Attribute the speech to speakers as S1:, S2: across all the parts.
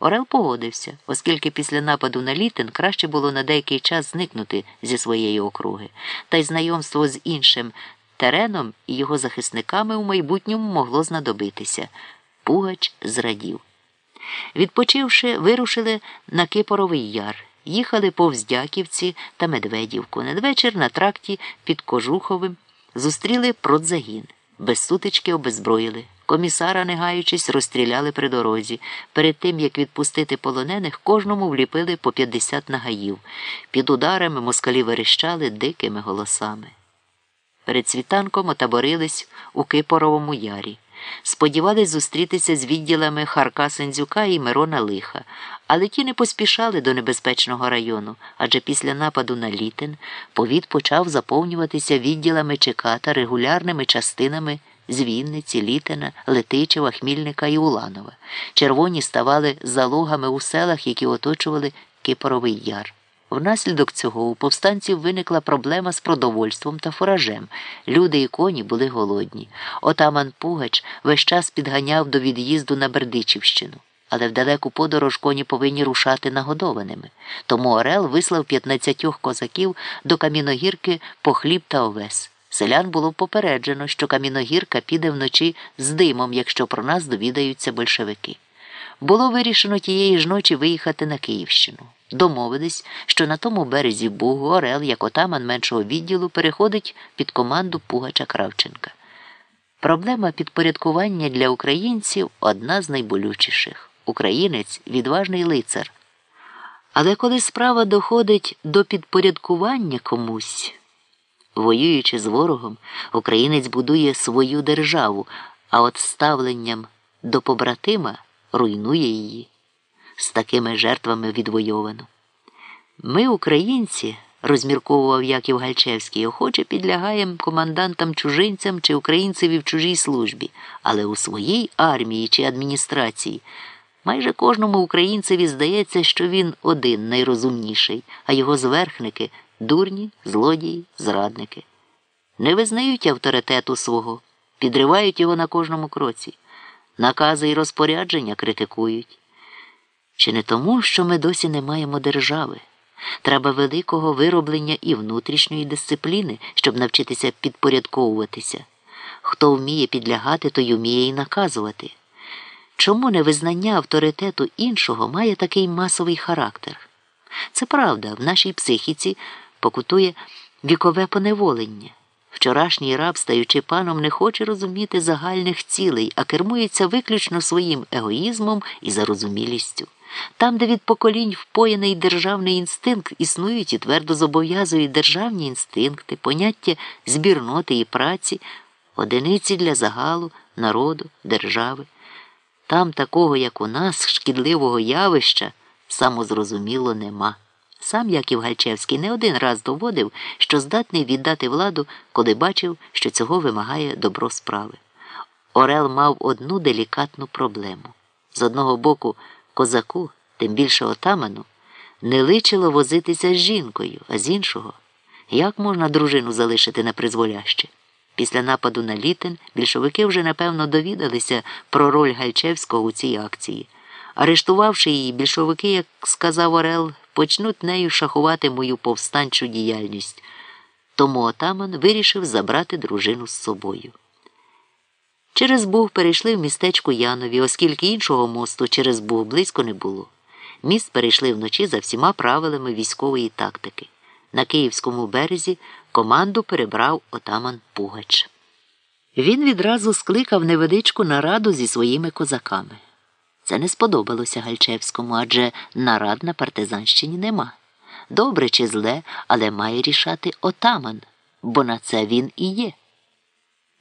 S1: Орел погодився, оскільки після нападу на літин краще було на деякий час зникнути зі своєї округи, та й знайомство з іншим тереном і його захисниками у майбутньому могло знадобитися. Пугач зрадів. Відпочивши, вирушили на Кипоровий яр, їхали повз Дяківці та Медведівку. Надвечір на тракті під Кожуховим зустріли продзагін. Без сутички обезброїли. Комісара, не гаючись, розстріляли при дорозі. Перед тим, як відпустити полонених, кожному вліпили по 50 нагаїв. Під ударами москалі верещали дикими голосами. Перед світанком отаборились у Кипоровому ярі. Сподівались зустрітися з відділами Харка Сендзюка і Мирона Лиха, але ті не поспішали до небезпечного району, адже після нападу на літин повіт почав заповнюватися відділами ЧК та регулярними частинами з Вінниці, Літина, Летичева, Хмільника і Уланова. Червоні ставали залогами у селах, які оточували Кипоровий яр. Внаслідок цього у повстанців виникла проблема з продовольством та фуражем. Люди і коні були голодні. Отаман Пугач весь час підганяв до від'їзду на Бердичівщину. Але в далеку подорож коні повинні рушати нагодованими. Тому Орел вислав 15 козаків до Каміногірки по хліб та овес. Селян було попереджено, що Каміногірка піде вночі з димом, якщо про нас довідаються большевики. Було вирішено тієї ж ночі виїхати на Київщину. Домовились, що на тому березі Бугу Орел, як отаман меншого відділу, переходить під команду Пугача Кравченка. Проблема підпорядкування для українців одна з найболючіших. Українець відважний лицар. Але коли справа доходить до підпорядкування комусь, воюючи з ворогом, українець будує свою державу, а от ставленням до побратима руйнує її з такими жертвами відвойовано. Ми, українці, розмірковував Яків Гальчевський, охоче підлягаємо командантам чужинцям чи українцеві в чужій службі, але у своїй армії чи адміністрації майже кожному українцеві здається, що він один найрозумніший, а його зверхники дурні, злодії, зрадники. Не визнають авторитету свого, підривають його на кожному кроці, накази і розпорядження критикують. Чи не тому, що ми досі не маємо держави? Треба великого вироблення і внутрішньої дисципліни, щоб навчитися підпорядковуватися. Хто вміє підлягати, той вміє і наказувати. Чому невизнання авторитету іншого має такий масовий характер? Це правда, в нашій психіці покутує вікове поневолення. Вчорашній раб, стаючи паном, не хоче розуміти загальних цілей, а кермується виключно своїм егоїзмом і зарозумілістю. Там, де від поколінь впоєний державний інстинкт, існують і твердо зобов'язують державні інстинкти, поняття збірноти і праці, одиниці для загалу, народу, держави. Там такого, як у нас, шкідливого явища, самозрозуміло нема. Сам Яків Гальчевський не один раз доводив, що здатний віддати владу, коли бачив, що цього вимагає добро справи. Орел мав одну делікатну проблему. З одного боку, козаку, тим більше отаману, не личило возитися з жінкою, а з іншого, як можна дружину залишити на призволяще? Після нападу на літин більшовики вже напевно довідалися про роль Гальчевського у цій акції. Арештувавши її, більшовики, як сказав Орел, почнуть нею шахувати мою повстанчу діяльність. Тому отаман вирішив забрати дружину з собою. Через Буг перейшли в містечко Янові, оскільки іншого мосту через Буг близько не було. Міст перейшли вночі за всіма правилами військової тактики. На Київському березі команду перебрав отаман Пугач. Він відразу скликав невеличку нараду зі своїми козаками. Це не сподобалося Гальчевському, адже нарад на партизанщині нема. Добре чи зле, але має рішати отаман, бо на це він і є.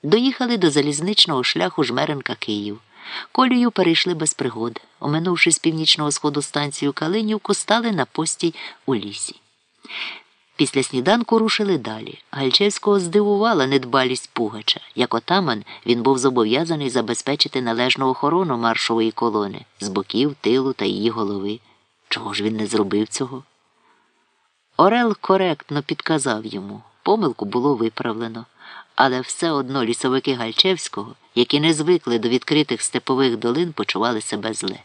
S1: Доїхали до залізничного шляху Жмеренка Київ. Колію перейшли без пригод. Оминувши з північного сходу станцію Калинівку, стали на постій у лісі. Після сніданку рушили далі. Гальчевського здивувала недбалість Пугача. Як отаман він був зобов'язаний забезпечити належну охорону маршової колони з боків, тилу та її голови. Чого ж він не зробив цього? Орел коректно підказав йому. Помилку було виправлено, але все одно лісовики Гальчевського, які не звикли до відкритих степових долин, почували себе зле.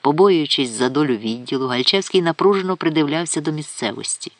S1: Побоюючись за долю відділу, Гальчевський напружено придивлявся до місцевості.